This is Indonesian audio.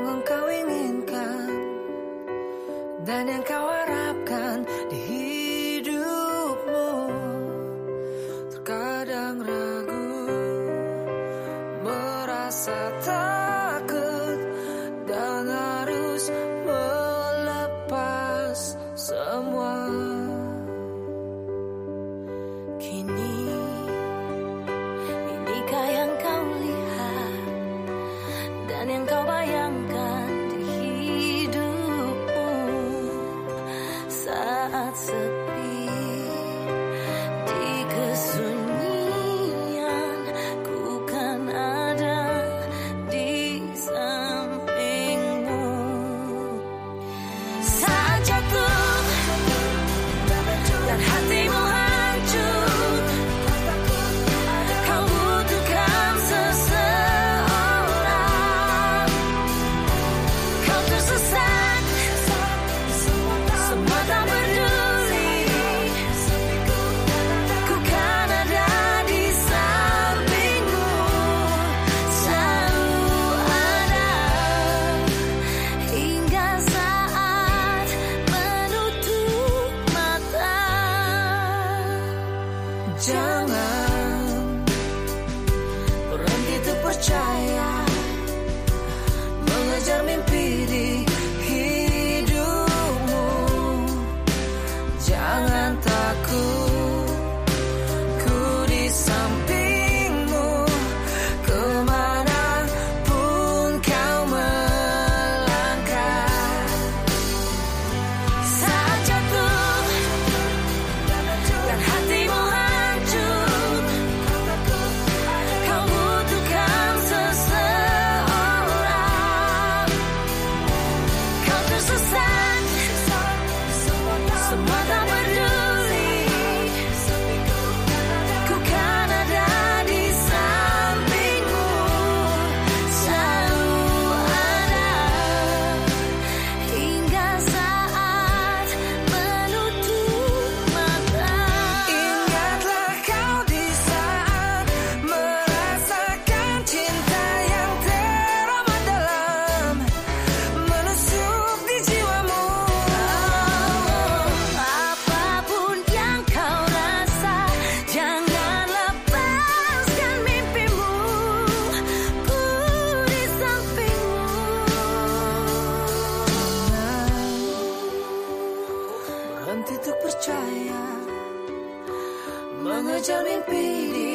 yang engkau inginkan dan yang kau harapkan di hidupmu. Terkadang ragu, merasa takut dan harus melepas semua. Kini inikah yang kau lihat dan yang kau bayangkan? Just berhenti percaya Mengejar mimpi di